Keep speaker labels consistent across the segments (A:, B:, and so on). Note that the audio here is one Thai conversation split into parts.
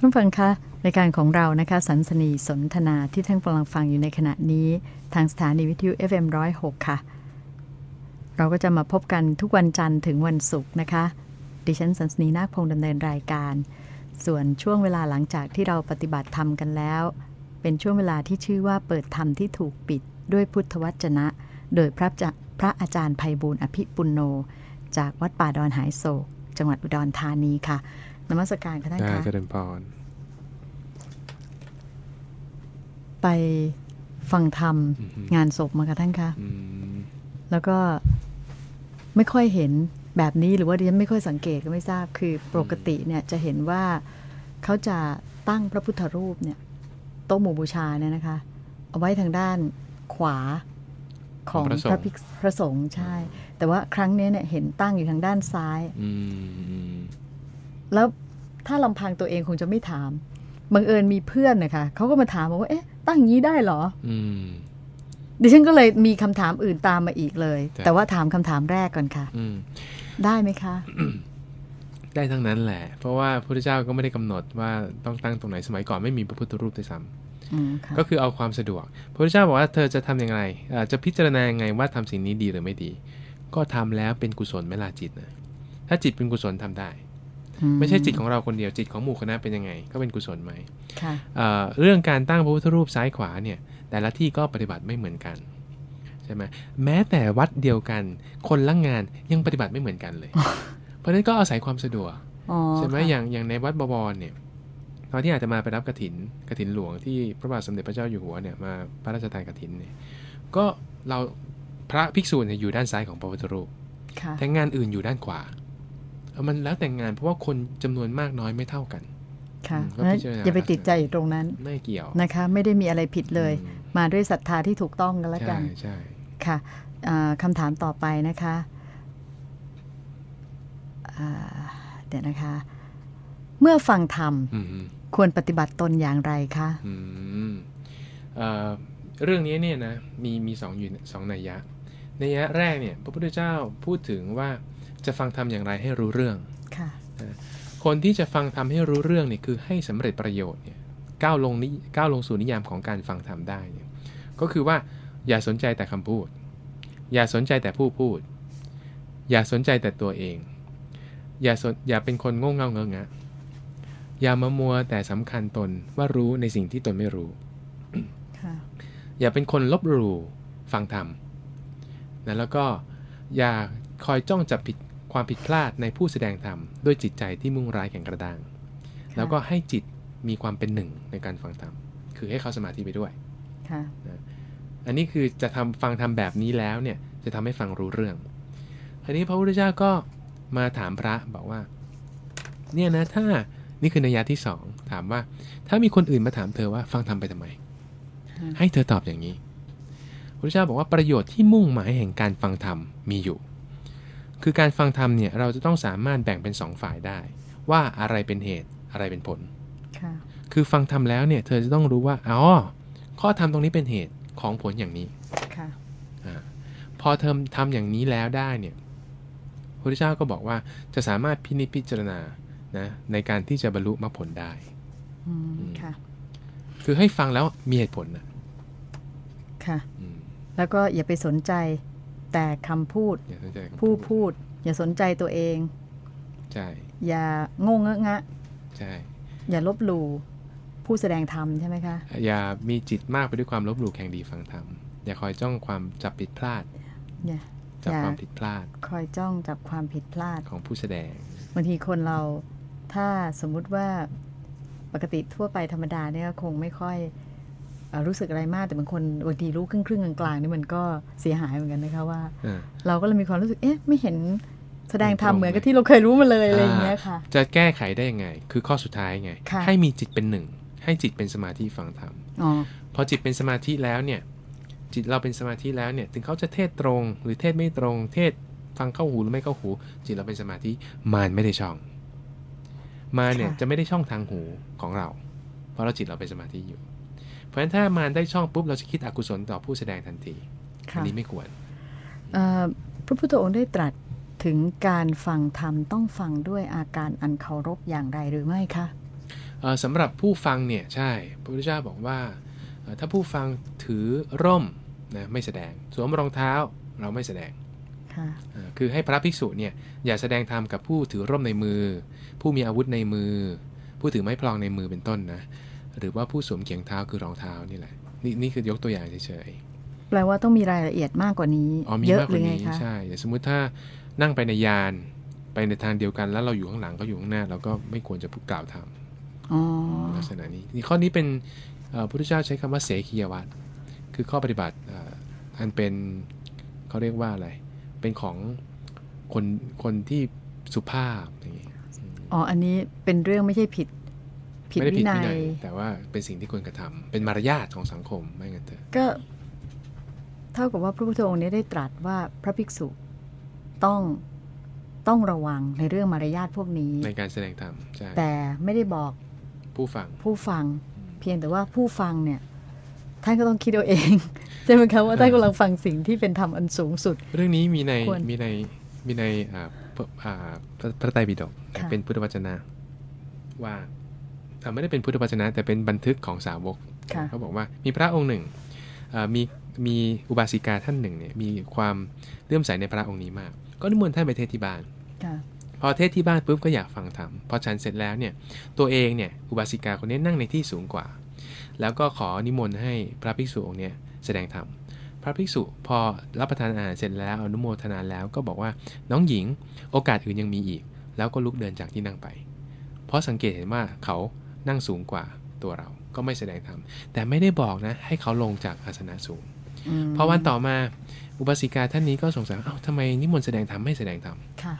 A: ท่านฟังคะรายการของเรานะคะสันสนีสนทนาที่ท่านกำลังฟังอยู่ในขณะนี้ ทางสถานีวิทยุ FM106 ค่ะ เราก็จะมาพบกันทุกวันจันทร์ถึงวันศุกร์นะคะ ดิฉันสันสนีนาคพงษ์ดำเนินรายการ ส่วนช่วงเวลาหลังจากที่เราปฏิบัติธรรมกันแล้ว เป็นช่วงเวลาที่ชื่อว่าเปิดธรรมที่ถูกปิดด้วยพุทธวจนะ โดยพระพระอาจารย์ภัยบูลอภิปุณโน จากวัดป่าดอนหายโศก จังหวัดอุดรธานีค่ะ นมัสการค่ะท่าน
B: ได้
A: คะ
B: เจริญพร
A: ไปฟังธรรม
B: อือฮึ
A: งานศพมาค่ะท่านคะ
B: อืม
A: แล้วก็ไม่ค่อยเห็นแบบนี้หรือว่าดิฉันไม่ค่อยสังเกตก็ไม่ทราบคือปกติเนี่ยจะเห็นว่าเขาจะตั้งพระพุทธรูปเนี่ยโต๊ะหมู่บูชาเนี่ยนะคะ เอาไว้ทางด้านขวาของ
B: พระส
A: พ
B: ง
A: ระ
B: ฆ์
A: ภิกษุพระสงฆ์ใช่ แต่ว่าครั้งนี้เนี่ยเห็นตั้งอยู่ทางด้านซ้าย
B: อืมอืม
A: แล้วถ้าลำพังตัวเองคงจะไม่ถามบังเอิญมีเพื่อนนะคะเขาก็มาถามบอกว่าเอ๊ะ ตั้งอย่างนี้ได้เหรอ
B: อืม
A: ดิฉันก็เลยมีคำถามอื่นตามมาอีกเลย
B: จ้ะ
A: แต่ว่าถามคำถามแรกก่อนค่ะ
B: อืม
A: ได้ไหมคะ
B: ได้ทั้งนั้นแหละ เพราะว่าพระพุทธเจ้าก็ไม่ได้กำหนดว่าต้องตั้งตรงไหนสมัยก่อนไม่มีพระพุทธรูปด้วยซ้
A: อืมค่ะำ
B: ก็คือเอาความสะดวกพระพุทธเจ้าบอกว่าเธอจะทำยังไงเอ่อจะพิจารณายังไงว่าทำสิ่งนี้ดีหรือไม่ดี ก็ทำแล้วเป็นกุศลไหม่ลาจิตนะถ้าจิตเป็นกุศลทำได้ ไม่ใช่จิตของเราคนเดียวจิตของหมู่คณะเป็นยังไง ก็เป็นกุศลไหม
A: ค่ะ
B: เอ่อเรื่องการตั้งพระพุทธรูปซ้ายขวาเนี่ย แต่ละที่ก็ปฏิบัติไม่เหมือนกันใช่ไหมแม้แต่วัดเดียวกัน คนละงานยังปฏิบัติไม่เหมือนกันเลย เพราะฉะนั้นก็อาศัยความสะดวก
A: อ๋อ
B: ใช่ไหม
A: ค่ะ
B: อย่างอย่างในวัดบวรเนี่ยตอนที่อาจจะมาไปรับกฐินกฐินหลวงที่พระบาทสมเด็จพระเจ้าอยู่หัวเนี่ยมาพระราชทานกฐินเนี่ยก็เราพระภิกษุเนี่ยอยู่ด้านซ้ายของพระพุทธรูป
A: ค่ะ
B: แต่งานอื่นอยู่ด้านขวาเออ มันแล้วแต่งานเพราะว่าคนจำนวนมากน้อยไม่เท่ากัน
A: ค่ะ
B: อืม
A: เพราะฉะนั้น
B: ก็พิจารณา
A: อย่าไปติดใจอยู่ตรงนั้น
B: ไม่เกี่ยว
A: นะคะ ไม่ได้มีอะไรผิดเลย
B: อืม
A: มาด้วยศรัทธาที่ถูกต้องกันแล้วกั
B: ใช่
A: น
B: ใช่
A: ค่ะอ่าคำถามต่อไปนะคะอ่าเดี๋ยวนะคะ เมื่อฟังธรรม
B: อืม
A: ควรปฏิบัติตนอย่างไรคะ
B: อืมเอ่อเรื่องนี้เนี่ยนะมีมีสองอยู่สองนัยยะนัยยะแรกเนี่ย พระพุทธเจ้าพูดถึงว่า จะฟังธรรมอย่างไรให้รู้เรื่อง
A: ค่ะ
B: คนที่จะฟังธรรมให้รู้เรื่องเนี่ยคือให้สำเร็จประโยชน์เนี่ยก้าวลงนิก้าวลงสู่นิยามของการฟังธรรมได้เนี่ยก็คือว่าอย่าสนใจแต่คำพูด อย่าสนใจแต่ผู้พูด อย่าสนใจแต่ตัวเอง อย่าสนอย่าเป็นคนโง่เง่าเงอะงะอย่ามามัวแต่สำคัญตนว่ารู้ในสิ่งที่ตนไม่รู้
A: ค่ะ
B: อย่าเป็นคนลบหลู่ฟังธรรมนะแล้วก็อย่าคอยจ้องจับผิด ความผิดพลาดในผู้แสดงธรรมด้วยจิตใจที่มุ่งร้ายแข่งกระด้าง แล้วก็ให้จิตมีความเป็นหนึ่งในการฟังธรรม คือให้เขาสมาธิไปด้วย
A: ค่ะ
B: อันนี้คือจะทำฟังธรรมแบบนี้แล้วเนี่ยจะทำให้ฟังรู้เรื่องทีนี้พระพุทธเจ้าก็มาถามพระบอกว่า เนี่ยนะถ้านี่คือนัยยะที่สองถามว่า ถ้ามีคนอื่นมาถามเธอว่าฟังธรรมไปทำไม
A: อืม
B: ให้เธอตอบอย่างนี้พระเจ้าบอกว่าประโยชน์ที่มุ่งหมายแห่งการฟังธรรมมีอยู่ คือการฟังธรรมเนี่ยเราจะต้องสามารถแบ่งเป็นสองฝ่ายได้ ว่าอะไรเป็นเหตุอะไรเป็นผล
A: ค่ะ
B: คือฟังธรรมแล้วเนี่ยเธอจะต้องรู้ว่าอ๋อข้อธรรมตรงนี้เป็นเหตุของผลอย่างนี้
A: ค่ะ
B: อาพอเธอทำอย่างนี้แล้วได้เนี่ยพระพุทธเจ้าก็บอกว่าจะสามารถพินิจพิจารณานะในการที่จะบรรลุมรรคผลได้
A: อืม
B: อืม
A: ค่ะ
B: คือให้ฟังแล้วมีเหตุผลนะ
A: ค่ะ
B: อืม
A: แล้วก็อย่าไปสนใจ แต่คำพูด
B: อย่าสนใจกับ
A: ผู้พูด อย่าสนใจตัวเอง
B: ใช่
A: อย่าโง่เงอะงะ
B: ใช่
A: อย่าลบหลู่ผู้แสดงธรรมใช่ไหมคะ
B: อย่ามีจิตมากไปด้วยความลบหลู่แข่งดีฟังธรรม อย่าคอยจ้องความจับผิดพลาด
A: อย่า
B: จับ
A: อย่า
B: ความผิดพลาด
A: คอยจ้องจับความผิดพลาด
B: ของผู้แสดง
A: บางทีคนเราถ้าสมมุติว่าปกติทั่วไปธรรมดาเนี่ยก็คงไม่ค่อยเอ่อ รู้สึกอะไรมากแต่บางคนบางทีรู้ครึ่งครึ่งๆกลางๆนี่มันก็เสียหายเหมือนกันนะคะว่า
B: อ่า
A: เราก็เลยมีความรู้สึกเอ๊ะไม่เห็นแสดงธรรม
B: ตรง
A: เหมือนกับ
B: ไหม
A: ที่เราเคยรู้มาเลยอะไรอย่างเงี้ยค่ะ
B: จะแก้ไขได้ยังไง คือข้อสุดท้ายไง
A: ค่ะ
B: ให้มีจิตเป็นหนึ่ง ให้จิตเป็นสมาธิฟังธรรม
A: อ๋อ
B: พอจิตเป็นสมาธิแล้วเนี่ย จิตเราเป็นสมาธิแล้วเนี่ย ถึงเขาจะเทศตรง หรือเทศไม่ตรง เทศฟังเข้าหูหรือไม่เข้าหู จิตเราเป็นสมาธิมารไม่ได้ช่อง มารเนี่ยจะไม่ได้ช่องทางหูของเรา เพราะเราจิตเราเป็นสมาธิอยู่ เพราะฉะนั้นถ้ามารได้ช่องปุ๊บเราจะคิดอกุศลต่อผู้แสดงทันทีอั
A: ค่ะ
B: นนี้ไม่ควร
A: เอ่อพระพุทธองค์ได้ตรัสถึงการฟังธรรมต้องฟังด้วยอาการอันเคารพอย่างไรหรือไม่คะ
B: เอ่อสำหรับผู้ฟังเนี่ยใช่พระพุทธเจ้าบอกว่าเอ่อถ้าผู้ฟังถือร่มนะไม่แสดงสวมรองเท้าเราไม่แสดง
A: ค่ะ
B: อ่าคือให้พระภิกษุเนี่ยอย่าแสดงธรรมกับผู้ถือร่มในมือ ผู้มีอาวุธในมือ ผู้ถือไม้พลองในมือเป็นต้นนะ หรือว่าผู้สวมเขียงเท้าคือรองเท้านี่แหละ นี่นี่คือยกตัวอย่างเฉย
A: แปลว่าต้องมีรายละเอียดมากกว่านี้
B: ๆอ๋อมี
A: เยอะ
B: มากก
A: หรื
B: ว่า
A: อไง
B: นี้
A: คะ
B: ใช่อย่างสมมุติถ้านั่งไปในยานไปในทางเดียวกันแล้วเราอยู่ข้างหลังเขาอยู่ข้างหน้า เราก็ไม่ควรจะพูดกล่าวธรรม
A: อ๋อ
B: ลักษณะนี้นี่ข้อนี้เป็นเอ่อพระพุทธเจ้าใช้คำว่าเสขียวัตรคือข้อปฏิบัติเอ่ออันเป็นเขาเรียกว่าอะไร เป็นของคนคนที่สุภาพอย่างนี้
A: อ๋อ อันนี้เป็นเรื่องไม่ใช่ผิด ผิด
B: ไม่ได้
A: วิ
B: ผิด
A: นั
B: วินั
A: ย
B: ยแต่ว่าเป็นสิ่งที่ควรกระทำเป็นมารยาทของสังคมไม่งั้นเถอะ
A: ก็ เท่ากับว่าพระพุทธองค์เนี้ได้ตรัสว่าพระภิกษุต้องต้องระวังในเรื่องมารยาทพวกนี้
B: ในการแสดงธรรมใช่
A: แต่ไม่ได้บอก
B: ผู้ฟัง
A: ผู้ฟัง เพียงแต่ว่าผู้ฟังเนี่ยท่านก็ต้องคิดเอาเองใช่ไหมคะว่าท่านกำลังฟังสิ่งที่เป็นธรรมอันสูงสุด
B: เรื่องนี้มีใน
A: ควร
B: มีในมีในอ่าพระอ่าพระพระไตรปิฎก
A: ค่ะ
B: เป็นพุทธวจนะว่าอ่า ไม่ได้เป็นพุทธวจนะ แต่เป็นบันทึกของสาวก
A: ค่ะ
B: เขาบอกว่ามีพระองค์หนึ่งอ่ามีมีอุบาสิกาท่านหนึ่งเนี่ยมีความเลื่อมใสในพระองค์นี้มาก ก็นิมนต์ท่านไปเทศน์ที่บ้าน
A: ค่ะ
B: พอเทศน์ที่บ้านปุ๊บก็อยากฟังธรรมพอฉันเสร็จแล้วเนี่ยตัวเองเนี่ยอุบาสิกาคนนี้นั่งในที่สูงกว่า แล้วก็ขอนิมนต์ให้พระภิกษุองค์เนี้ยแสดงธรรมพระภิกษุพอรับประทานอาหารเสร็จแล้วอนุโมทนาแล้วก็บอกว่าน้องหญิงโอกาสอื่นยังมีอีก แล้วก็ลุกเดินจากที่นั่งไป เพราะสังเกตเห็นว่าเขา นั่งสูงกว่าตัวเรา ก็ไม่แสดงธรรม แต่ไม่ได้บอกนะ ให้เขาลงจากอาสนะสูง
A: อืม
B: พอวันต่อมาอุบาสิกาท่านนี้ก็สงสัยว่าเอ้าทำไมนิมนต์แสดงธรรมไม่แสดงธรรม
A: ค่ะ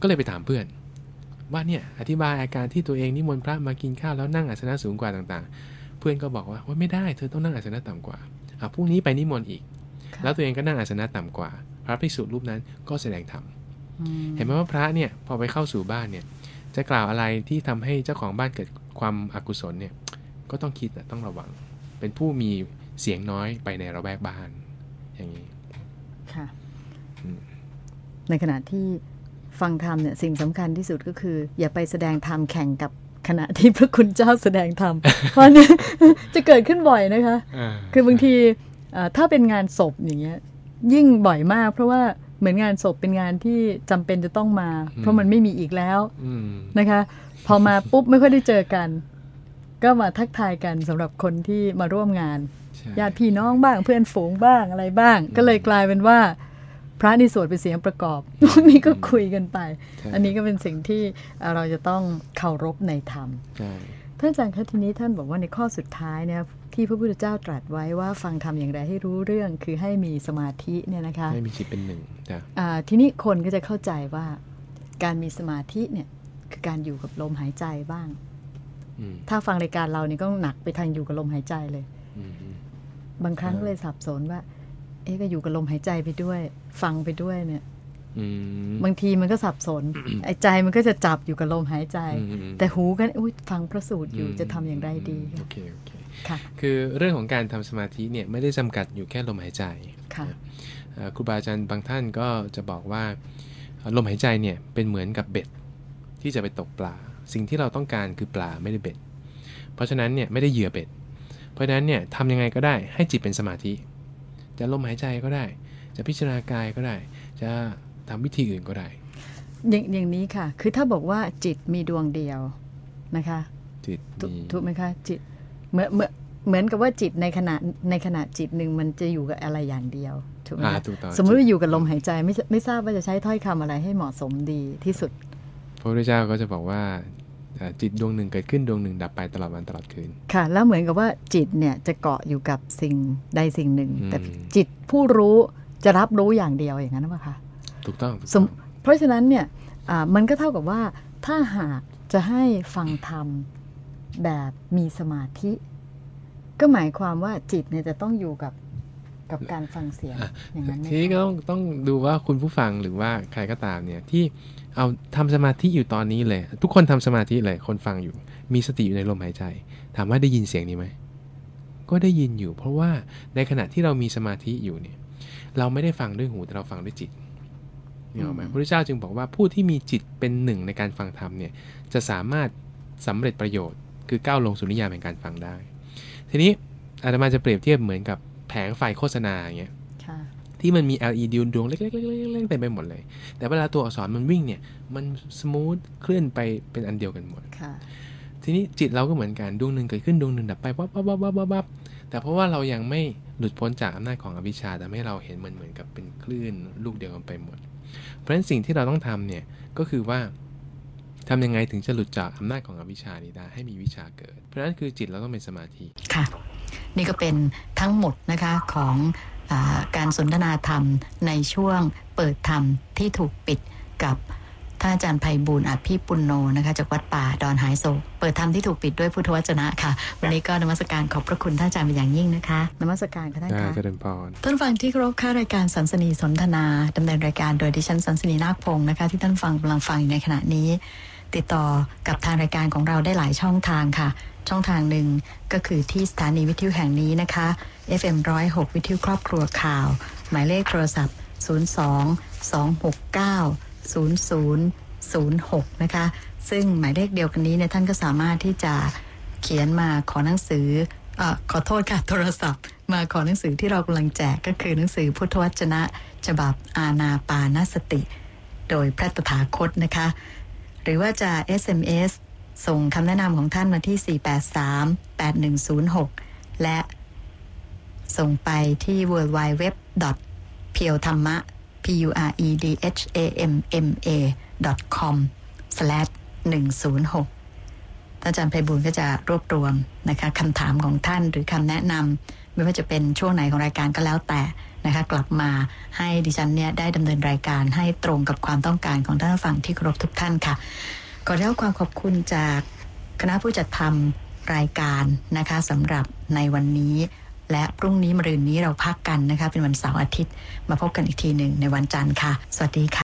B: ก็เลยไปถามเพื่อน ว่าเนี่ยอธิบายอาการที่ตัวเองนิมนต์พระมากินข้าวแล้วนั่งอาสนะสูงกว่าต่างๆ เพื่อนก็บอกว่าว่าไม่ได้เธอต้องนั่งอาสนะต่ำกว่าอะพรุ่งนี้ไปนิมนต์อีก
A: ค่ะ
B: แล้วตัวเองก็นั่งอาสนะต่ำกว่า พระภิกษุรูปนั้นก็แสดงธรรม
A: อืม
B: เห็นไหมว่าพระเนี่ยพอไปเข้าสู่บ้านเนี่ย จะกล่าวอะไรที่ทำให้เจ้าของบ้านเกิดความอกุศลเนี่ยก็ต้องคิดนะต้องระวัง เป็นผู้มีเสียงน้อยไปในระแวกบ้าน อย่างนี้
A: ค่ะ
B: อืม
A: ในขณะที่ฟังธรรมเนี่ยสิ่งสำคัญที่สุดก็คือ อย่าไปแสดงธรรมแข่งกับขณะที่พระคุณเจ้าแสดงธรรมเพราะเนี่ยจะเกิดขึ้นบ่อยนะคะ คือบางทีเอ่อถ้าเป็นงานศพอย่างเงี้ยยิ่งบ่อยมาก เพราะว่า เหมือนงานศพเป็นงานที่จำเป็นจะต้องมา เพราะมันไม่มีอีกแล้ว
B: อืม
A: นะคะ พอมาปุ๊บไม่ค่อยได้เจอกัน ก็มาทักทายกันสำหรับคนที่มาร่วมงาน
B: ใช่
A: ญาติพี่น้องบ้างเพื่อนฝูงบ้างอะไรบ้าง ก็เลยกลายเป็นว่า พระนี่สวดเป็นเสียงประกอบพวกนี้ก็คุยกันไป
B: ใช่
A: อันนี้ก็เป็นสิ่งที่เอ่อเราจะต้องเคารพในธรรม
B: ใช่
A: ท่านอาจารย์คะทีนี้ท่านบอกว่าในข้อสุดท้ายเนี่ย ที่พระพุทธเจ้าตรัสไว้ว่าฟังธรรมอย่างไรให้รู้เรื่องคือให้มีสมาธิเนี่ยนะคะ
B: ให้มีจิตเป็นหนึ่งจ้ะ
A: อ่าทีนี้คนก็จะเข้าใจว่าการมีสมาธิเนี่ยคือการอยู่กับลมหายใจบ้าง
B: อืม
A: ถ้าฟังรายการเรานี่ก็หนักไปทางอยู่กับลมหายใจเลย
B: อืมอืม
A: บางครั้ง
B: เออ
A: เลยสับสนว่า เอ๊ะก็อยู่กับลมหายใจไปด้วย ฟังไปด้วยเนี่ย
B: อืม
A: บางทีมันก็สับสนไอ้ใจมันก็จะจับอยู่กับลมหายใจ
B: อืมอืม
A: แต่หูกันอุ้ยฟังพระสูตรอยู่จะทำอย่างไรดี
B: โอเคโอเค
A: ค่ะ
B: คือเรื่องของการทำสมาธิเนี่ยไม่ได้จำกัดอยู่แค่ลมหายใจ
A: ค่ะ
B: เอ่อครูบาอาจารย์บางท่านก็จะบอกว่าเอ่อลมหายใจเนี่ยเป็นเหมือนกับเบ็ดที่จะไปตกปลา สิ่งที่เราต้องการคือปลาไม่ได้เบ็ด เพราะฉะนั้นเนี่ยไม่ได้เหยื่อเบ็ด เพราะฉะนั้นเนี่ยทำยังไงก็ได้ให้จิตเป็นสมาธิ จะลมหายใจก็ได้ จะพิจารณากายก็ได้ จะทำวิธีอื่นก็ได้
A: อย่างอย่างนี้ค่ะ คือถ้าบอกว่าจิตมีดวงเดียวนะคะ
B: จิต
A: ถูก
B: มี
A: ถูกไหมคะจิต เหมือนเหมือนเหมือนกับว่าจิตในขณะในขณะจิตหนึ่งมันจะอยู่กับอะไรอย่างเดียวถูกไหม
B: อ่า
A: คะ
B: ถูกต้อง
A: สมมติว่าอยู่กับลมหายใจไม่ไม่ทราบว่าจะใช้ถ้อยคำอะไรให้เหมาะสมดีที่สุด
B: พระพุทธเจ้าก็จะบอกว่าเอ่อจิตดวงหนึ่งเกิดขึ้นดวงหนึ่งดับไปตลอดวันตลอดคืน
A: ค่ะ แล้วเหมือนกับว่าจิตเนี่ยจะเกาะอยู่กับสิ่งใดสิ่งหนึ่ง
B: อืม
A: แต่จิตผู้รู้จะรับรู้อย่างเดียวอย่างนั้นหรือเปล่าคะ
B: ถูกต้องถูก
A: สม
B: ต้อง
A: เพราะฉะนั้นเนี่ยอ่ามันก็เท่ากับว่าถ้าหากจะให้ฟังธรรม แบบมีสมาธิ ก็หมายความว่าจิตเนี่ยจะต้องอยู่กับกับการฟังเสียง
B: อะ
A: อย่างนั้นไหม
B: ทีนี้ก็
A: คะ
B: ต้องต้องดูว่าคุณผู้ฟังหรือว่าใครก็ตามเนี่ยที่เอาทำสมาธิอยู่ตอนนี้เลย ทุกคนทำสมาธิเลยคนฟังอยู่ มีสติอยู่ในลมหายใจ ถามว่าได้ยินเสียงนี้ไหมก็ได้ยินอยู่ เพราะว่าในขณะที่เรามีสมาธิอยู่เนี่ย เราไม่ได้ฟังด้วยหูแต่เราฟังด้วยจิตนี่หรอกไหมพระพุทธเจ้าจึงบอกว่าผู้ที่มีจิตเป็นหนึ่งในการฟังธรรมเนี่ยจะสามารถสำเร็จประโยชน์ คือก้าวลงสู่นิยามแห่งการฟังได้ ทีนี้อาตมาจะเปรียบเทียบเหมือนกับแผงไฟโฆษณาอย่างเงี้ย
A: ค่ะ
B: ที่มันมี LED ดวงเล็กๆๆๆเต็มไปหมดเลย แต่เวลาตัวอักษรมันวิ่งเนี่ย มัน smooth เคลื่อนไปเป็นอันเดียวกันหมด
A: ค่ะ
B: ทีนี้จิตเราก็เหมือนกันดวงหนึ่งเกิดขึ้นดวงหนึ่งดับไปวับวับวับวับวับวับแต่เพราะว่าเรายังไม่หลุดพ้นจากอำนาจของอวิชชาทำให้เราเห็นมันเหมือนกับเป็นคลื่นลูกเดียวกันไปหมด เพราะฉะนั้นสิ่งที่เราต้องทำเนี่ยก็คือว่า ทำยังไงถึงจะหลุดจากอำนาจของอวิชชานี้ได้ให้มีวิชาเกิด เพราะฉะนั้นคือจิตเราต้องเป็นสมาธิ
A: ค่ะ นี่ก็เป็นทั้งหมดนะคะของอาการสนทนาธรรมในช่วงเปิดธรรมที่ถูกปิดกับท่านอาจารย์ไพบูลย์อภิปุณโนนะคะจากวัดป่าดอนหายโศกเปิดธรรมที่ถูกปิดด้วยพุทธวจนะค่ะ วันนี้ก็นมัสการขอบพระคุณท่านอาจารย์เป็นอย่างยิ่งนะคะนมัสการค่ะท่าน
B: ได้
A: คะ
B: เจริญพร
A: ท่านฟังที่เคารพค่ารายการสันสนีสนทนาดำเนินรายการโดยดิฉันสันสนีนาคพงศ์นะคะที่ท่านฟังกำลังฟังอยู่ในขณะนี้ ติดต่อกับทางรายการของเราได้หลายช่องทางค่ะ ช่องทางหนึ่งก็คือที่สถานีวิทยุแห่งนี้นะคะ FM 106วิทยุครอบครัวข่าว หมายเลขโทรศัพท์ 02 269 0006 นะคะ ซึ่งหมายเลขเดียวกันนี้เนี่ยท่านก็สามารถที่จะเขียนมาขอหนังสืออขอโทษค่ะ โทรศัพท์ มาขอหนังสือที่เรากำลังแจกก็คือหนังสือพุทธวจนะ ฉบับอาณาปานสติ โดยพระตถาคตนะคะ หรือว่าจะ SMS ส่งคำแนะนำของท่านมาที่ 483-8106 และส่งไปที่ w w w p u r e t h a m m a p u r e d h a m m a com slash 106 อาจารย์ไพบูลก็จะรวบรวมนะคะคำถามของท่านหรือคำแนะนำไม่ว่าจะเป็นช่วงไหนของรายการก็แล้วแต่นะคะกลับมาให้ดิฉันเนี่ยได้ดำเนินรายการให้ตรงกับความต้องการของท่านฟังที่เคารพทุกท่านค่ะขอได้รับความขอบคุณจากคณะผู้จัดทำรายการนะคะสำหรับในวันนี้ และพรุ่งนี้มรืนนี้เราพักกันนะคะ เป็นวันเสาร์อาทิตย์ มาพบกันอีกทีหนึ่งในวันจันทร์ค่ะ สวัสดีค่ะ